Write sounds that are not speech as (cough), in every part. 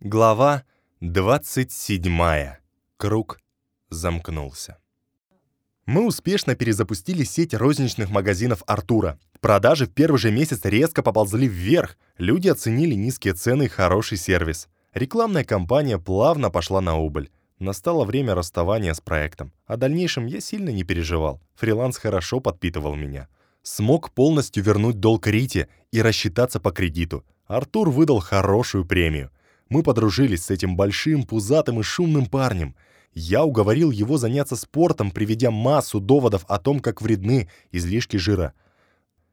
Глава 27. Круг замкнулся. Мы успешно перезапустили сеть розничных магазинов Артура. Продажи в первый же месяц резко поползли вверх. Люди оценили низкие цены и хороший сервис. Рекламная кампания плавно пошла на убыль. Настало время расставания с проектом. О дальнейшем я сильно не переживал. Фриланс хорошо подпитывал меня. Смог полностью вернуть долг Рите и рассчитаться по кредиту. Артур выдал хорошую премию. Мы подружились с этим большим, пузатым и шумным парнем. Я уговорил его заняться спортом, приведя массу доводов о том, как вредны излишки жира.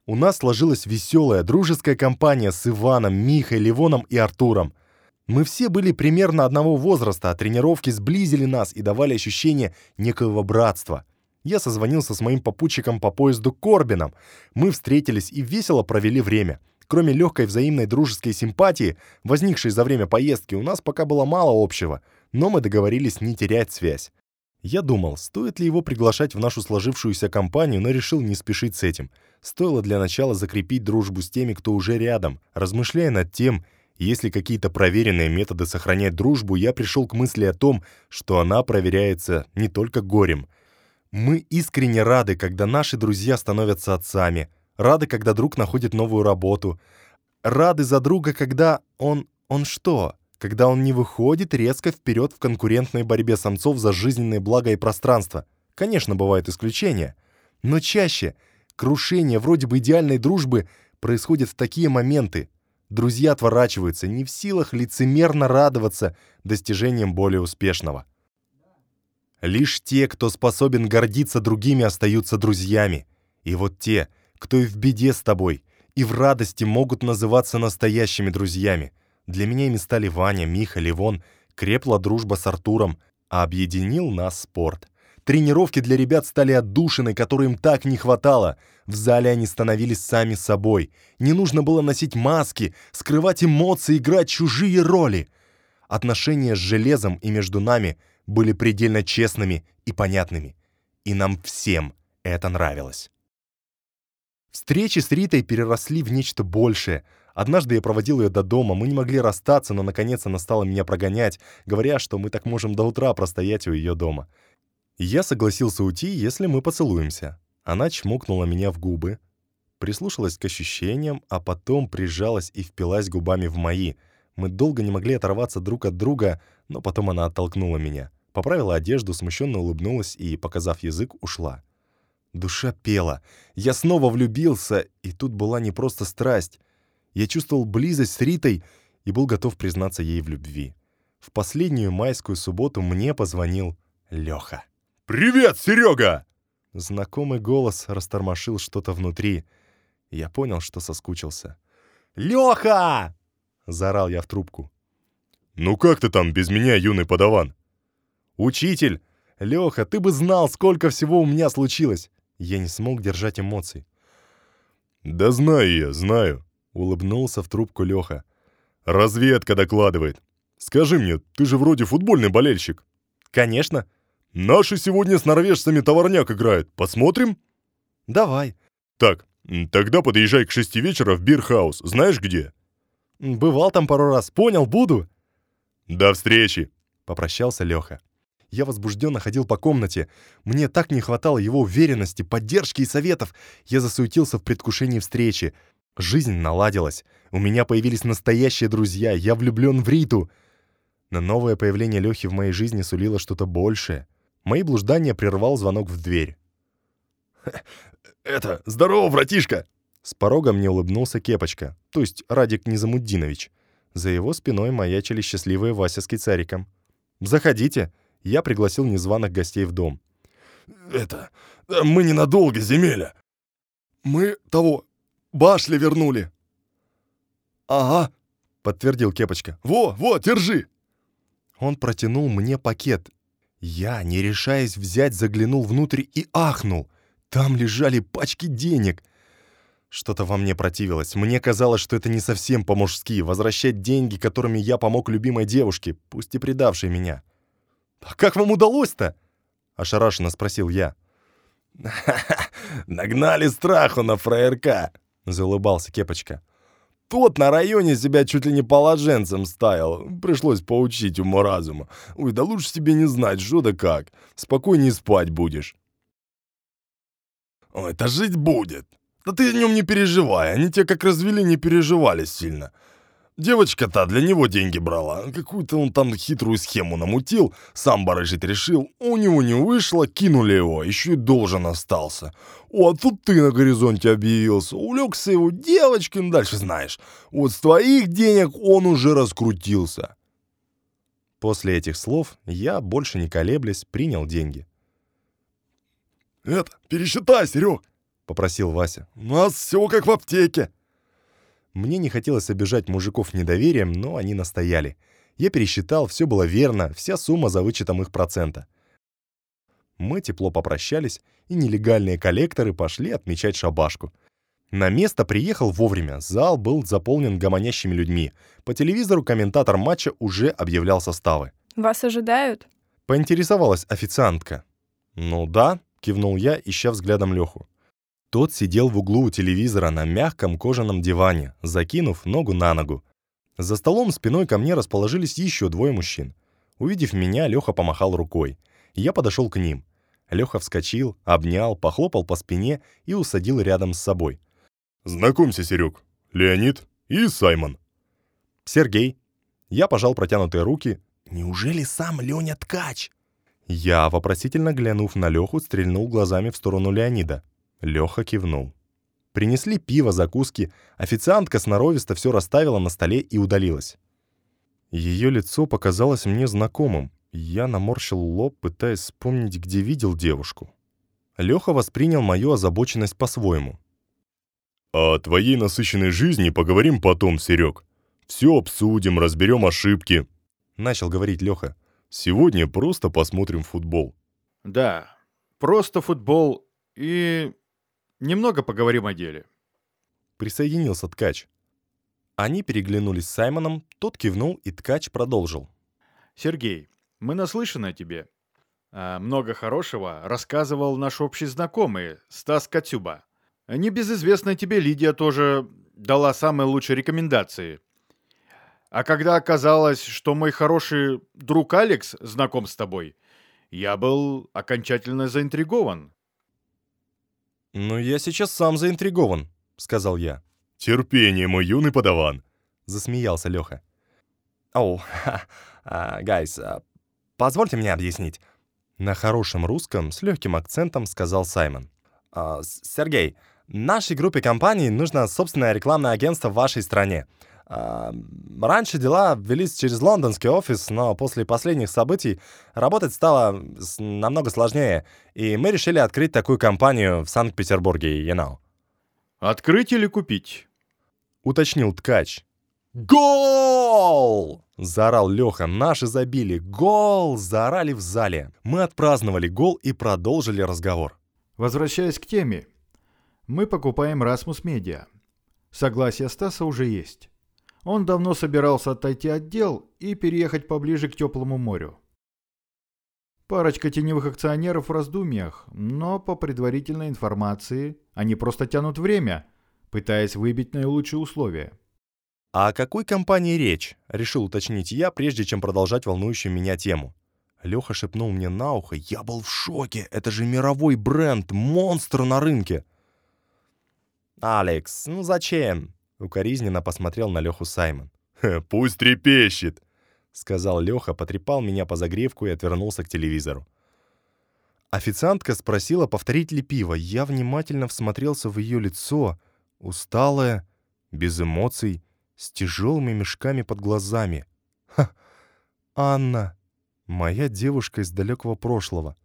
У нас сложилась веселая, дружеская компания с Иваном, Михой, Ливоном и Артуром. Мы все были примерно одного возраста, а тренировки сблизили нас и давали ощущение некоего братства. Я созвонился с моим попутчиком по поезду Корбином. Мы встретились и весело провели время. Кроме легкой взаимной дружеской симпатии, возникшей за время поездки, у нас пока было мало общего, но мы договорились не терять связь. Я думал, стоит ли его приглашать в нашу сложившуюся компанию, но решил не спешить с этим. Стоило для начала закрепить дружбу с теми, кто уже рядом. Размышляя над тем, есть ли какие-то проверенные методы сохранять дружбу, я пришел к мысли о том, что она проверяется не только горем. Мы искренне рады, когда наши друзья становятся отцами, рады, когда друг находит новую работу, рады за друга, когда он... он что? Когда он не выходит резко вперед в конкурентной борьбе самцов за жизненное благо и пространство. Конечно, бывают исключения. Но чаще крушение вроде бы идеальной дружбы происходит в такие моменты. Друзья отворачиваются, не в силах лицемерно радоваться достижениям более успешного. Лишь те, кто способен гордиться другими, остаются друзьями. И вот те, кто и в беде с тобой, и в радости могут называться настоящими друзьями. Для меня ими стали Ваня, Миха, Ливон, крепла дружба с Артуром, а объединил нас спорт. Тренировки для ребят стали отдушиной, которой им так не хватало. В зале они становились сами собой. Не нужно было носить маски, скрывать эмоции, играть чужие роли. Отношения с железом и между нами были предельно честными и понятными. И нам всем это нравилось. Встречи с Ритой переросли в нечто большее. Однажды я проводил ее до дома, мы не могли расстаться, но наконец она стала меня прогонять, говоря, что мы так можем до утра простоять у ее дома. Я согласился уйти, если мы поцелуемся. Она чмокнула меня в губы, прислушалась к ощущениям, а потом прижалась и впилась губами в мои. Мы долго не могли оторваться друг от друга, но потом она оттолкнула меня. Поправила одежду, смущенно улыбнулась и, показав язык, ушла. Душа пела. Я снова влюбился, и тут была не просто страсть. Я чувствовал близость с Ритой и был готов признаться ей в любви. В последнюю майскую субботу мне позвонил Леха. «Привет, Серега!» Знакомый голос растормошил что-то внутри. Я понял, что соскучился. «Леха!» — заорал я в трубку. «Ну как ты там без меня, юный подаван?» «Учитель! Леха, ты бы знал, сколько всего у меня случилось! Я не смог держать эмоций. «Да знаю я, знаю», — улыбнулся в трубку Леха. «Разведка докладывает. Скажи мне, ты же вроде футбольный болельщик». «Конечно». «Наши сегодня с норвежцами товарняк играют. Посмотрим?» «Давай». «Так, тогда подъезжай к шести вечера в Бирхаус. Знаешь где?» «Бывал там пару раз. Понял, буду». «До встречи», — попрощался Леха. Я возбужденно ходил по комнате. Мне так не хватало его уверенности, поддержки и советов. Я засуетился в предвкушении встречи. Жизнь наладилась. У меня появились настоящие друзья. Я влюблен в Риту. Но новое появление Лехи в моей жизни сулило что-то большее. Мои блуждания прервал звонок в дверь. «Это, здорово, братишка!» С порога мне улыбнулся Кепочка, то есть Радик Низамуддинович. За его спиной маячили счастливые Вася с Кицариком. «Заходите!» Я пригласил незваных гостей в дом. «Это... мы ненадолго, земеля. Мы того... башли вернули». «Ага», — подтвердил Кепочка. «Во, во, держи!» Он протянул мне пакет. Я, не решаясь взять, заглянул внутрь и ахнул. Там лежали пачки денег. Что-то во мне противилось. Мне казалось, что это не совсем по-мужски, возвращать деньги, которыми я помог любимой девушке, пусть и предавшей меня. «А как вам удалось-то?» — ошарашенно спросил я. (laughs) «Нагнали страху на фраерка!» — заулыбался Кепочка. Тот на районе себя чуть ли не положенцем ставил. Пришлось поучить уму-разума. Ой, да лучше тебе не знать, что да как. Спокойнее спать будешь. Ой, это жить будет. Да ты о нем не переживай. Они тебя как развели, не переживали сильно. Девочка-то для него деньги брала. Какую-то он там хитрую схему намутил, сам барыжить решил. У него не вышло, кинули его, еще и должен остался. О, а тут ты на горизонте объявился. Улегся его девочками, дальше знаешь. Вот с твоих денег он уже раскрутился. После этих слов я, больше не колеблясь, принял деньги. «Это, пересчитай, Серег!» — попросил Вася. «У нас все как в аптеке!» Мне не хотелось обижать мужиков недоверием, но они настояли. Я пересчитал, все было верно, вся сумма за вычетом их процента. Мы тепло попрощались, и нелегальные коллекторы пошли отмечать шабашку. На место приехал вовремя, зал был заполнен гомонящими людьми. По телевизору комментатор матча уже объявлял составы. «Вас ожидают?» Поинтересовалась официантка. «Ну да», — кивнул я, ища взглядом Леху. Тот сидел в углу у телевизора на мягком кожаном диване, закинув ногу на ногу. За столом спиной ко мне расположились еще двое мужчин. Увидев меня, Леха помахал рукой. Я подошел к ним. Леха вскочил, обнял, похлопал по спине и усадил рядом с собой. «Знакомься, Серег. Леонид и Саймон». «Сергей». Я пожал протянутые руки. «Неужели сам Леня Ткач?» Я, вопросительно глянув на Леху, стрельнул глазами в сторону Леонида. Леха кивнул. Принесли пиво, закуски. Официантка сноровисто все расставила на столе и удалилась. Ее лицо показалось мне знакомым. Я наморщил лоб, пытаясь вспомнить, где видел девушку. Леха воспринял мою озабоченность по-своему. «О твоей насыщенной жизни поговорим потом, Серег. Все обсудим, разберем ошибки», — начал говорить Леха. «Сегодня просто посмотрим футбол». «Да, просто футбол и Немного поговорим о деле. Присоединился ткач. Они переглянулись с Саймоном, тот кивнул, и ткач продолжил. «Сергей, мы наслышаны о тебе. А много хорошего рассказывал наш общий знакомый Стас Катюба. Небезызвестная тебе Лидия тоже дала самые лучшие рекомендации. А когда оказалось, что мой хороший друг Алекс знаком с тобой, я был окончательно заинтригован. «Ну, я сейчас сам заинтригован», — сказал я. «Терпение, мой юный подаван», — засмеялся Леха. «Оу, гайс, а, позвольте мне объяснить». На хорошем русском с легким акцентом сказал Саймон. А, «Сергей, нашей группе компаний нужно собственное рекламное агентство в вашей стране. Раньше дела велись через лондонский офис, но после последних событий работать стало намного сложнее, и мы решили открыть такую компанию в Санкт-Петербурге, you know. «Открыть или купить?» — уточнил ткач. «Гол!» — заорал Леха. Наши забили. «Гол!» — заорали в зале. Мы отпраздновали гол и продолжили разговор. Возвращаясь к теме. Мы покупаем Расмус Медиа. Согласие Стаса уже есть. Он давно собирался отойти от дел и переехать поближе к теплому морю. Парочка теневых акционеров в раздумьях, но по предварительной информации они просто тянут время, пытаясь выбить наилучшие условия. «А о какой компании речь?» — решил уточнить я, прежде чем продолжать волнующую меня тему. Леха шепнул мне на ухо. «Я был в шоке! Это же мировой бренд, монстр на рынке!» «Алекс, ну зачем?» Укоризненно посмотрел на Леху Саймон. «Пусть трепещет!» Сказал Леха, потрепал меня по загревку и отвернулся к телевизору. Официантка спросила, повторить ли пиво. Я внимательно всмотрелся в ее лицо, усталое, без эмоций, с тяжелыми мешками под глазами. Ха! Анна! Моя девушка из далекого прошлого.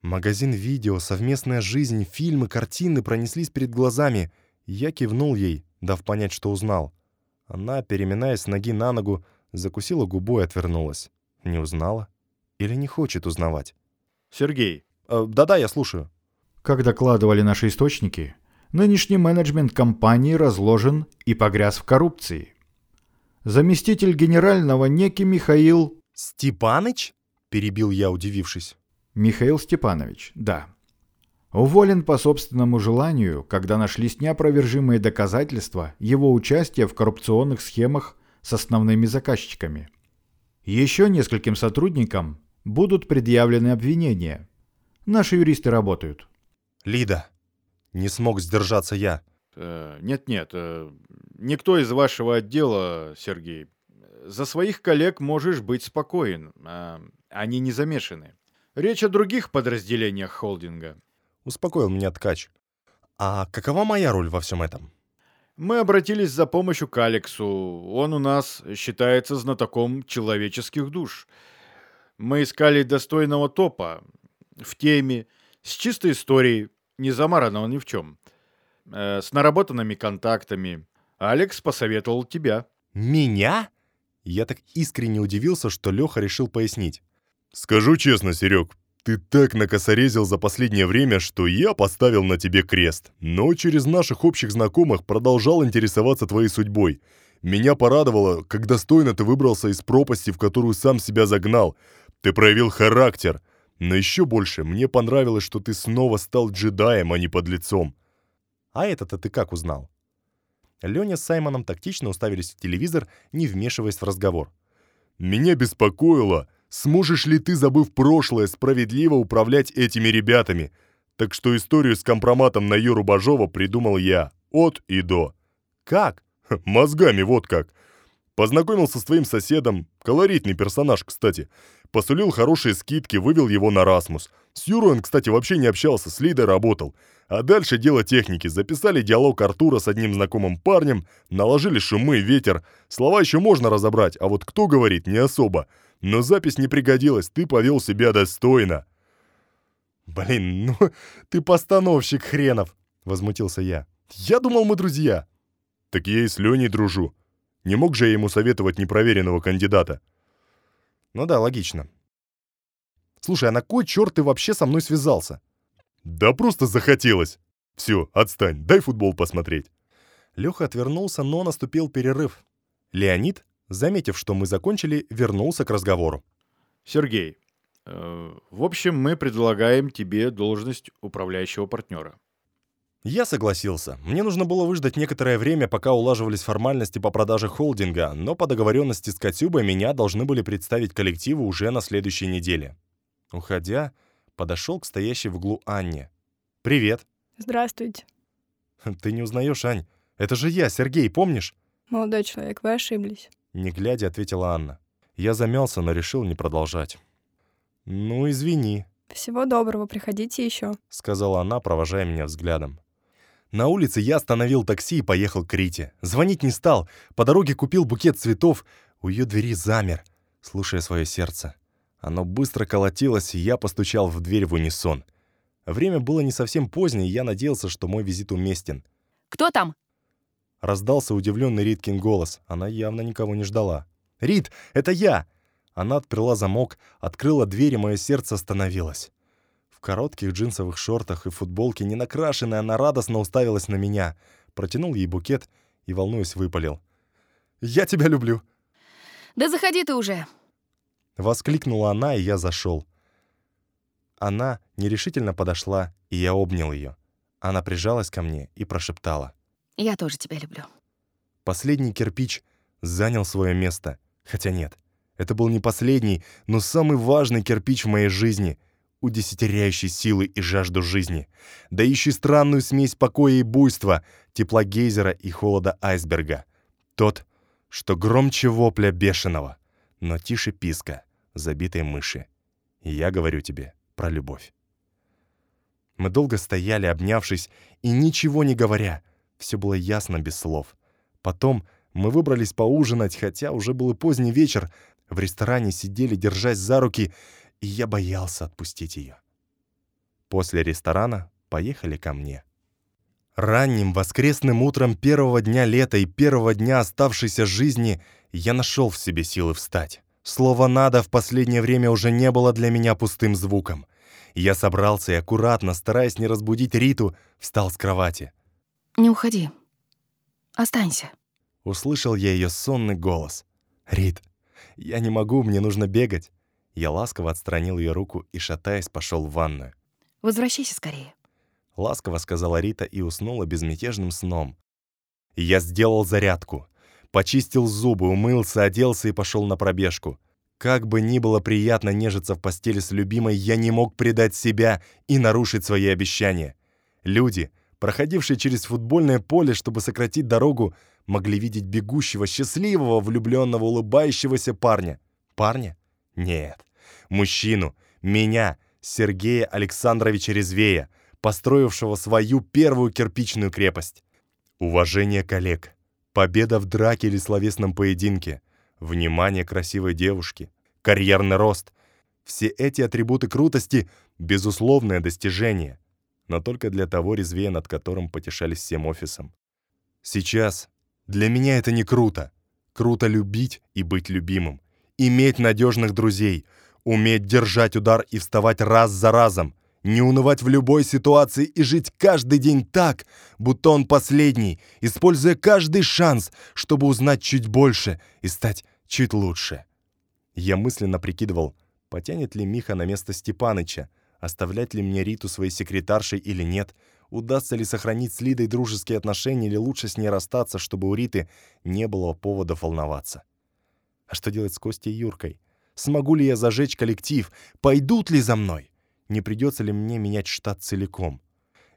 Магазин видео, совместная жизнь, фильмы, картины пронеслись перед глазами. Я кивнул ей, дав понять, что узнал. Она, переминаясь с ноги на ногу, закусила губу и отвернулась. Не узнала? Или не хочет узнавать? «Сергей». Э, «Да-да, я слушаю». Как докладывали наши источники, нынешний менеджмент компании разложен и погряз в коррупции. Заместитель генерального некий Михаил... «Степаныч?» — перебил я, удивившись. Михаил Степанович, да. Уволен по собственному желанию, когда нашлись неопровержимые доказательства его участия в коррупционных схемах с основными заказчиками. Еще нескольким сотрудникам будут предъявлены обвинения. Наши юристы работают. Лида. Не смог сдержаться я. Э, Нет-нет, э, никто из вашего отдела, Сергей. За своих коллег можешь быть спокоен. а, Они не замешаны. Речь о других подразделениях холдинга. Успокоил меня ткач. А какова моя роль во всем этом? Мы обратились за помощью к Алексу. Он у нас считается знатоком человеческих душ. Мы искали достойного топа, в теме, с чистой историей, не замаранного ни в чем, э, с наработанными контактами. Алекс посоветовал тебя. Меня? Я так искренне удивился, что Леха решил пояснить. Скажу честно, Серег, ты так накосорезил за последнее время, что я поставил на тебе крест. Но через наших общих знакомых продолжал интересоваться твоей судьбой. Меня порадовало, как достойно ты выбрался из пропасти, в которую сам себя загнал. Ты проявил характер. Но еще больше мне понравилось, что ты снова стал джедаем, а не подлецом. А это-то ты как узнал? Леня с Саймоном тактично уставились в телевизор, не вмешиваясь в разговор. Меня беспокоило, сможешь ли ты, забыв прошлое, справедливо управлять этими ребятами. Так что историю с компроматом на Юру Бажова придумал я, от и до. Как? Мозгами вот как. Познакомился с твоим соседом, колоритный персонаж, кстати. Посулил хорошие скидки, вывел его на Расмус. С Юрой он, кстати, вообще не общался, с Лидой работал. А дальше дело техники. Записали диалог Артура с одним знакомым парнем, наложили шумы, ветер. Слова еще можно разобрать, а вот кто говорит, не особо. Но запись не пригодилась, ты повел себя достойно. Блин, ну (laughs) ты постановщик хренов, возмутился я. Я думал, мы друзья. Так я и с Леней дружу. Не мог же я ему советовать непроверенного кандидата. Ну да, логично. Слушай, а на кой черт ты вообще со мной связался? Да просто захотелось. Все, отстань, дай футбол посмотреть. Леха отвернулся, но наступил перерыв. Леонид, заметив, что мы закончили, вернулся к разговору. Сергей, э, в общем, мы предлагаем тебе должность управляющего партнера. Я согласился. Мне нужно было выждать некоторое время, пока улаживались формальности по продаже холдинга, но по договоренности с Катюбой меня должны были представить коллективу уже на следующей неделе. Уходя, подошел к стоящей в углу Анне. «Привет!» Здравствуйте. (laughs) «Ты не узнаешь, Ань? Это же я, Сергей, помнишь?» Молодой человек, вы ошиблись. Не глядя, ответила Анна. Я замялся, но решил не продолжать. «Ну, извини», Всего доброго, приходите еще. — сказала она, провожая меня взглядом. На улице я остановил такси и поехал к Рите. Звонить не стал. По дороге купил букет цветов. У ее двери замер, слушая свое сердце. Оно быстро колотилось, и я постучал в дверь в унисон. Время было не совсем позднее, и я надеялся, что мой визит уместен. Кто там? Раздался удивленный Риткин голос. Она явно никого не ждала. «Рит, это я!» Она отперла замок, открыла дверь, и мое сердце остановилось. В коротких джинсовых шортах и футболке, не накрашенная, она радостно уставилась на меня. Протянул ей букет и, волнуясь, выпалил. «Я тебя люблю!» Да заходи ты уже. Воскликнула она, и я зашел. Она нерешительно подошла, и я обнял ее. Она прижалась ко мне и прошептала. Я тоже тебя люблю. Последний кирпич занял свое место. Хотя нет, это был не последний, но самый важный кирпич в моей жизни, удесятеряющий силы и жажду жизни, дающий странную смесь покоя и буйства, тепла гейзера и холода айсберга. Тот, что громче вопля бешеного, но тише писка забитой мыши. И я говорю тебе про любовь. Мы долго стояли, обнявшись, и ничего не говоря. Все было ясно без слов. Потом мы выбрались поужинать, хотя уже был и поздний вечер. В ресторане сидели, держась за руки, и я боялся отпустить ее. После ресторана поехали ко мне. Ранним воскресным утром первого дня лета и первого дня оставшейся жизни я нашел в себе силы встать. Слово «надо» в последнее время уже не было для меня пустым звуком. Я собрался и аккуратно, стараясь не разбудить Риту, встал с кровати. Не уходи. Останься. Услышал я ее сонный голос. «Рит, я не могу, мне нужно бегать». Я ласково отстранил ее руку и, шатаясь, пошел в ванную. Возвращайся скорее. — ласково сказала Рита и уснула безмятежным сном. Я сделал зарядку, почистил зубы, умылся, оделся и пошел на пробежку. Как бы ни было приятно нежиться в постели с любимой, я не мог предать себя и нарушить свои обещания. Люди, проходившие через футбольное поле, чтобы сократить дорогу, могли видеть бегущего, счастливого, влюбленного, улыбающегося парня. Парня? Нет. Мужчину, меня, Сергея Александровича Резвея, построившего свою первую кирпичную крепость. Уважение коллег, победа в драке или словесном поединке, внимание красивой девушки, карьерный рост. Все эти атрибуты крутости — безусловное достижение, но только для того резвея, над которым потешались всем офисом. Сейчас для меня это не круто. Круто любить и быть любимым, иметь надежных друзей, уметь держать удар и вставать раз за разом, не унывать в любой ситуации и жить каждый день так, будто он последний, используя каждый шанс, чтобы узнать чуть больше и стать чуть лучше. Я мысленно прикидывал, потянет ли Миха на место Степаныча, оставлять ли мне Риту своей секретаршей или нет, удастся ли сохранить с Лидой дружеские отношения или лучше с ней расстаться, чтобы у Риты не было повода волноваться. А что делать с Костей и Юркой? Смогу ли я зажечь коллектив? Пойдут ли за мной? Не придется ли мне менять штат целиком.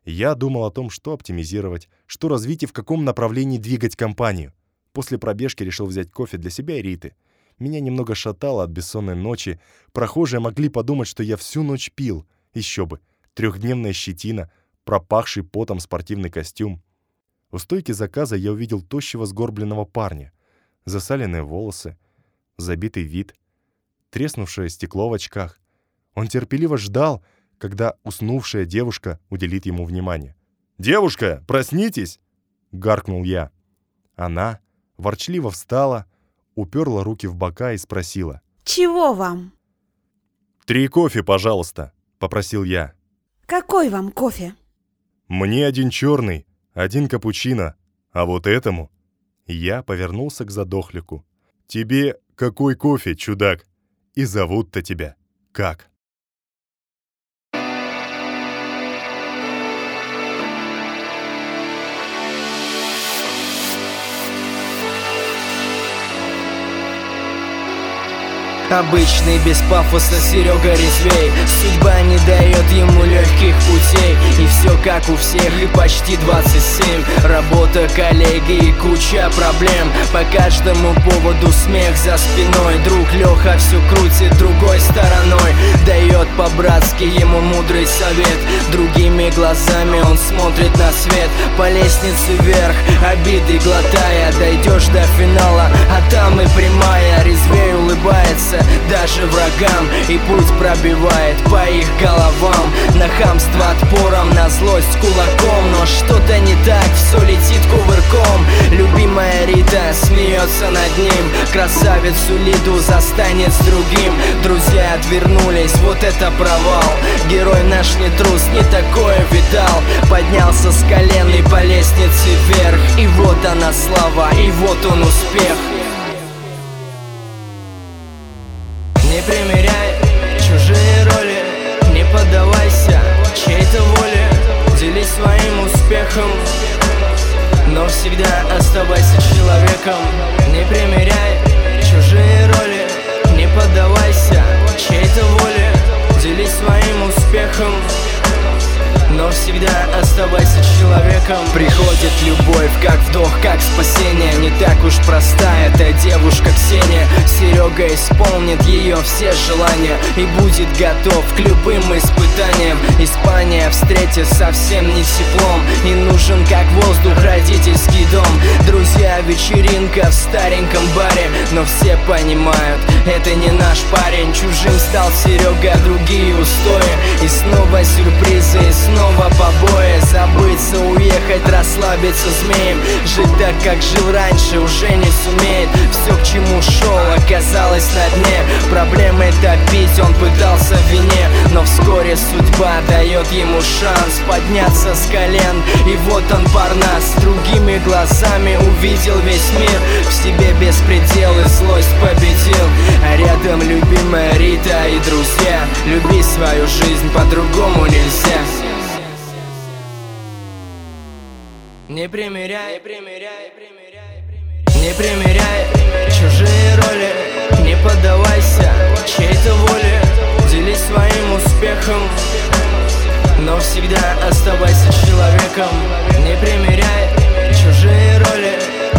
Я думал о том, что оптимизировать, что развить и в каком направлении двигать компанию. После пробежки решил взять кофе для себя и Риты. Меня немного шатало от бессонной ночи. Прохожие могли подумать, что я всю ночь пил. Еще бы. Трехдневная щетина, пропахший потом спортивный костюм. У стойки заказа я увидел тощего сгорбленного парня. Засаленные волосы, забитый вид, треснувшее стекло в очках. Он терпеливо ждал, когда уснувшая девушка уделит ему внимание. «Девушка, проснитесь!» — гаркнул я. Она ворчливо встала, уперла руки в бока и спросила. «Чего вам?» «Три кофе, пожалуйста», — попросил я. «Какой вам кофе?» «Мне один черный, один капучино, а вот этому...» Я повернулся к задохлику. «Тебе какой кофе, чудак? И зовут-то тебя как?» Обычный, без пафоса Серега резвей. Судьба не дает ему легких как у всех и почти 27 Работа, коллеги и куча проблем. По каждому поводу смех за спиной. Друг Леха все крутит другой стороной. Дает по-братски ему мудрый совет. Другими глазами он смотрит на свет. По лестнице вверх, обиды глотая. Дойдешь до финала, а там и прямая. Резвей улыбается даже врагам. И путь пробивает по их головам. На хамство отпором, на злость кулаком Но что-то не так, все летит кувырком. Любимая Рита смеется над ним Красавицу Лиду застанет с другим. Друзья отвернулись, вот это провал. Герой наш не трус, не такое видал. Поднялся с колен и по лестнице вверх. И вот она слава, и вот он успех человеком Не примеряй чужие роли Не поддавайся чьей-то воле. Делись своим успехом всегда оставайся человеком. Приходит любовь, как вдох, как спасение. Не так уж простая эта девушка Ксения. Серега исполнит ее все желания И будет готов к любым испытаниям. Испания встретит совсем не теплом. И нужен как воздух родительский дом. Друзья, вечеринка в стареньком баре. Но все понимают, это не наш парень. Чужим стал Серега, другие устои. И снова сюрпризы, и снова снова побои Забыться, уехать, расслабиться змеем. Жить так, как жил раньше, уже не сумеет. Все, к чему шел, оказалось на дне. Проблемы топить он пытался в вине Но вскоре судьба дает ему шанс Подняться с колен. И вот он парнас Другими глазами увидел весь мир. В себе беспредел и злость победил. А рядом любимая Рита и друзья. Люби свою жизнь, по-другому нельзя Не примеряй, не примеряй, не примеряй чужие роли. Не поддавайся чьей-то воле. Делись своим успехом Но всегда оставайся человеком. Не примеряй чужие роли.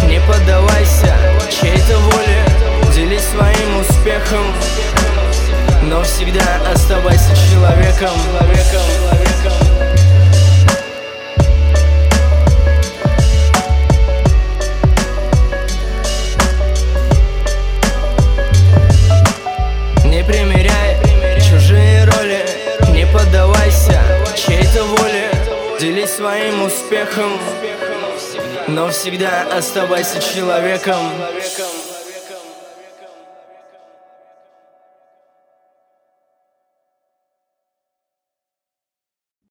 Не поддавайся чьей-то воле. Делись своим успехом Но всегда оставайся человеком, человеком. Всегда оставайся человеком